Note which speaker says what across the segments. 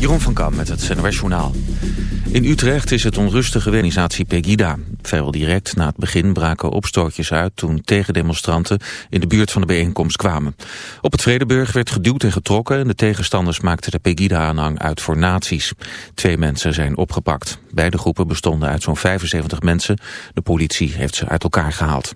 Speaker 1: Jeroen van Kam met het NOS Journaal. In Utrecht is het onrustige organisatie Pegida. Vrijwel direct na het begin braken opstootjes uit toen tegendemonstranten in de buurt van de bijeenkomst kwamen. Op het Vredeburg werd geduwd en getrokken en de tegenstanders maakten de Pegida-aanhang uit voor nazi's. Twee mensen zijn opgepakt. Beide groepen bestonden uit zo'n 75 mensen. De politie heeft ze uit elkaar gehaald.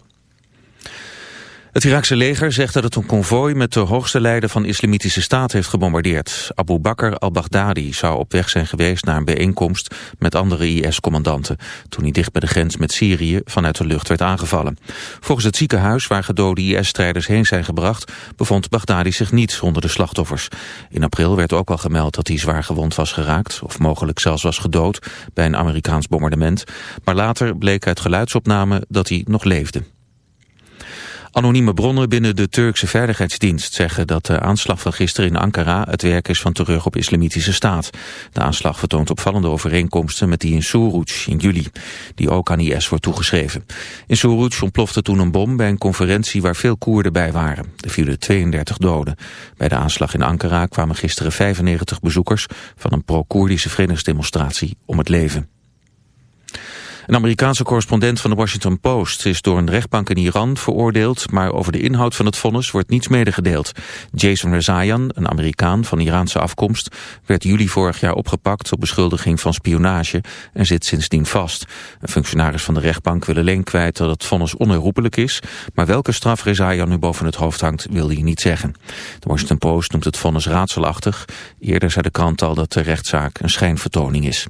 Speaker 1: Het Iraakse leger zegt dat het een konvooi met de hoogste leider van de Islamitische Staat heeft gebombardeerd. Abu Bakr al-Baghdadi zou op weg zijn geweest naar een bijeenkomst met andere IS-commandanten, toen hij dicht bij de grens met Syrië vanuit de lucht werd aangevallen. Volgens het ziekenhuis waar gedode IS-strijders heen zijn gebracht, bevond Baghdadi zich niet onder de slachtoffers. In april werd ook al gemeld dat hij zwaar gewond was geraakt, of mogelijk zelfs was gedood, bij een Amerikaans bombardement, maar later bleek uit geluidsopname dat hij nog leefde. Anonieme bronnen binnen de Turkse Veiligheidsdienst zeggen dat de aanslag van gisteren in Ankara het werk is van terug op islamitische staat. De aanslag vertoont opvallende overeenkomsten met die in Suruc in juli, die ook aan IS wordt toegeschreven. In Suruc ontplofte toen een bom bij een conferentie waar veel Koerden bij waren. Er vielen 32 doden. Bij de aanslag in Ankara kwamen gisteren 95 bezoekers van een pro-Koerdische vredesdemonstratie om het leven. Een Amerikaanse correspondent van de Washington Post is door een rechtbank in Iran veroordeeld, maar over de inhoud van het vonnis wordt niets medegedeeld. Jason Rezaian, een Amerikaan van Iraanse afkomst, werd juli vorig jaar opgepakt op beschuldiging van spionage en zit sindsdien vast. Een functionaris van de rechtbank wil alleen kwijt dat het vonnis onherroepelijk is, maar welke straf Rezaian nu boven het hoofd hangt wil hij niet zeggen. De Washington Post noemt het vonnis raadselachtig. Eerder zei de krant al dat de rechtszaak een schijnvertoning is.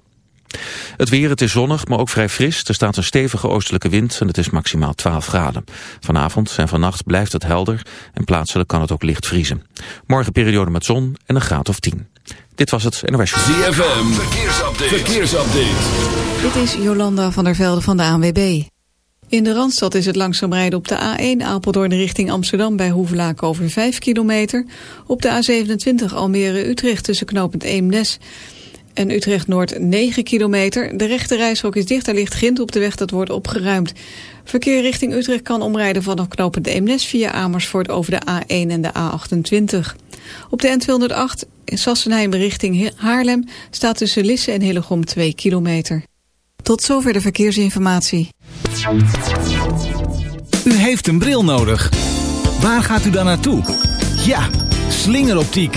Speaker 1: Het weer, het is zonnig, maar ook vrij fris. Er staat een stevige oostelijke wind en het is maximaal 12 graden. Vanavond en vannacht blijft het helder en plaatselijk kan het ook licht vriezen. Morgen periode met zon en een graad of 10. Dit was het NOS Show.
Speaker 2: ZFM, verkeersupdate. verkeersupdate.
Speaker 3: Dit is Jolanda van der Velde van de ANWB. In de Randstad is het langzaam rijden op de A1 Apeldoorn richting Amsterdam bij Hoevelaak over 5 kilometer. Op de A27 Almere-Utrecht tussen knooppunt Eemnes en Utrecht-Noord 9 kilometer. De rechte reishok is dicht, er ligt grind op de weg, dat wordt opgeruimd. Verkeer richting Utrecht kan omrijden vanaf knooppunt Eemnes via Amersfoort over de A1 en de A28. Op de N208 in Sassenheim richting Haarlem staat tussen Lisse en Hillegom 2 kilometer. Tot zover de verkeersinformatie.
Speaker 4: U heeft een bril nodig. Waar gaat u dan naartoe? Ja, slingeroptiek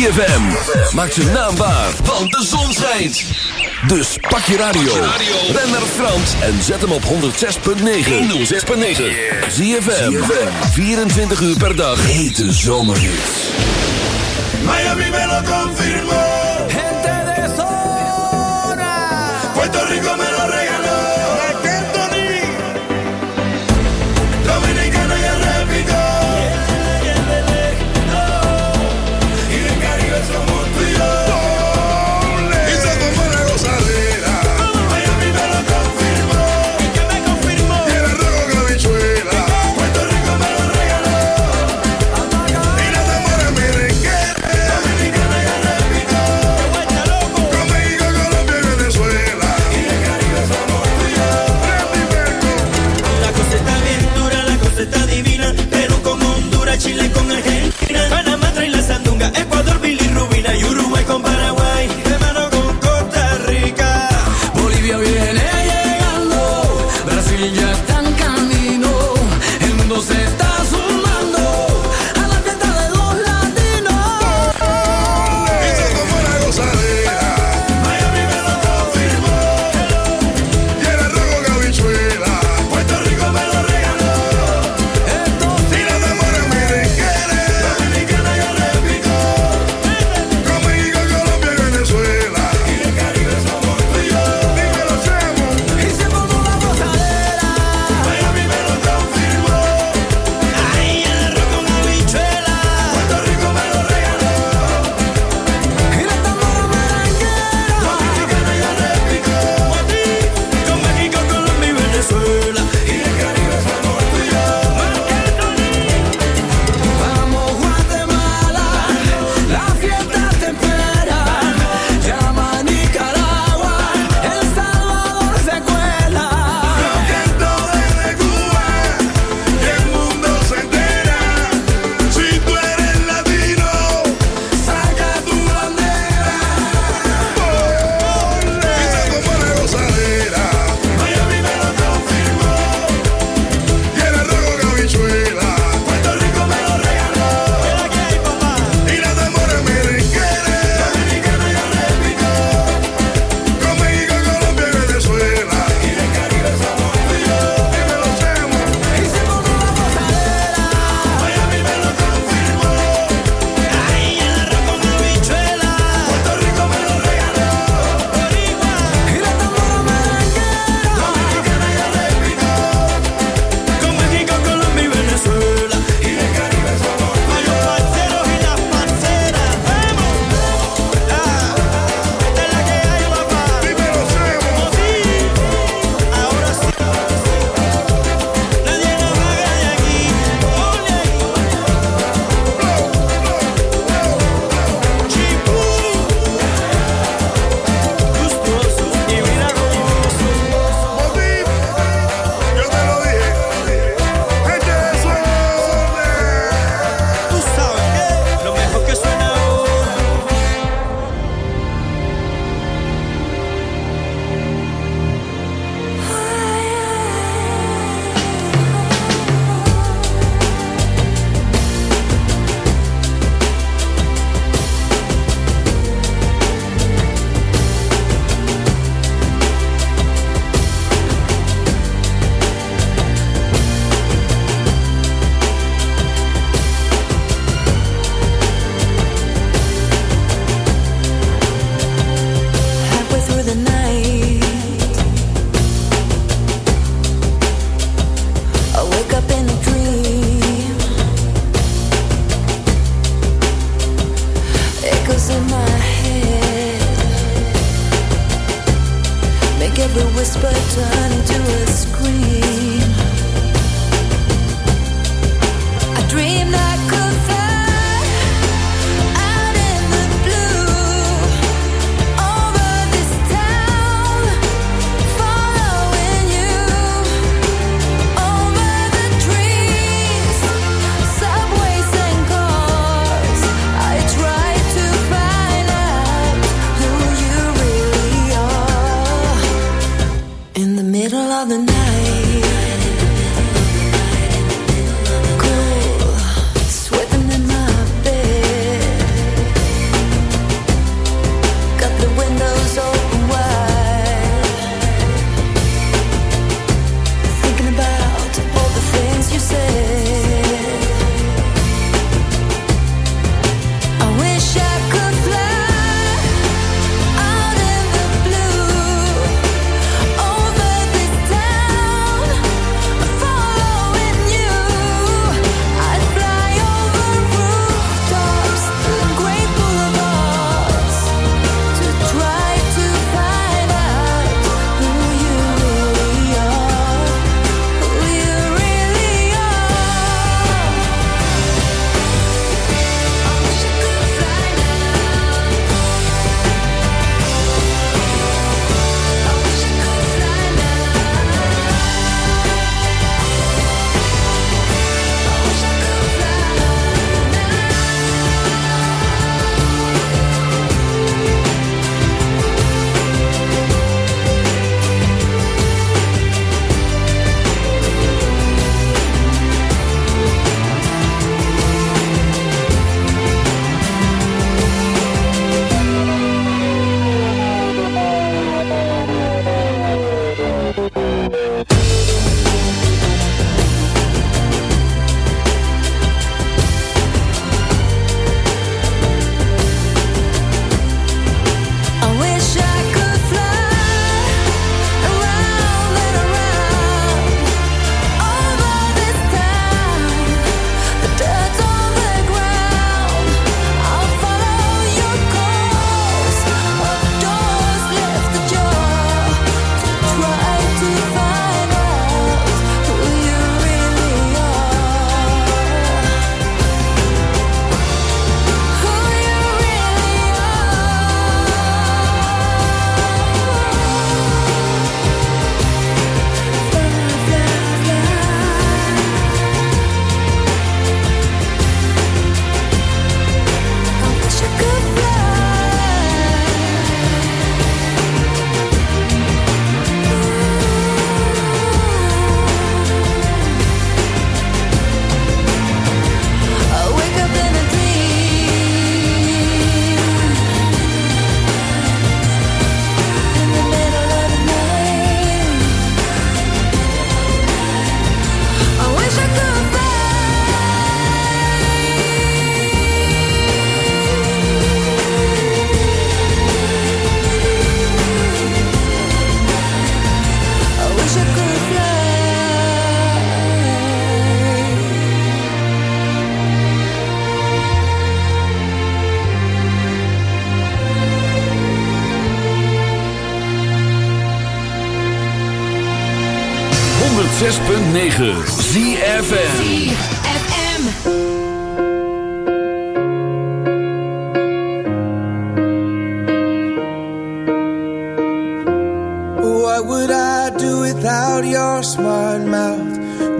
Speaker 2: ZFM. Maak ze naambaar, want de zon schijnt. Dus pak je radio. Ben naar Frans en zet hem op 106.9. 106.9. ZFM. 24 uur per dag. Hete zomerhits.
Speaker 5: Miami me lo.
Speaker 6: Gente de zona.
Speaker 5: Puerto Rico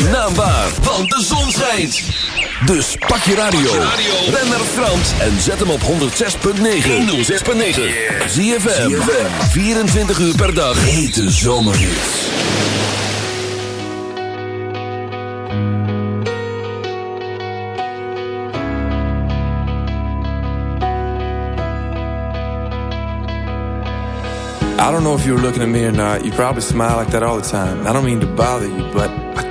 Speaker 2: Zijn naam waar, want de zon schijnt. Dus pak je radio. Ben naar Frans en zet hem op 106.9. 106.9. ZFM. 24 uur per dag. Hete zomerhits.
Speaker 7: I don't know if you looking at me or not. You probably smile like that all the time. I don't mean to bother you, but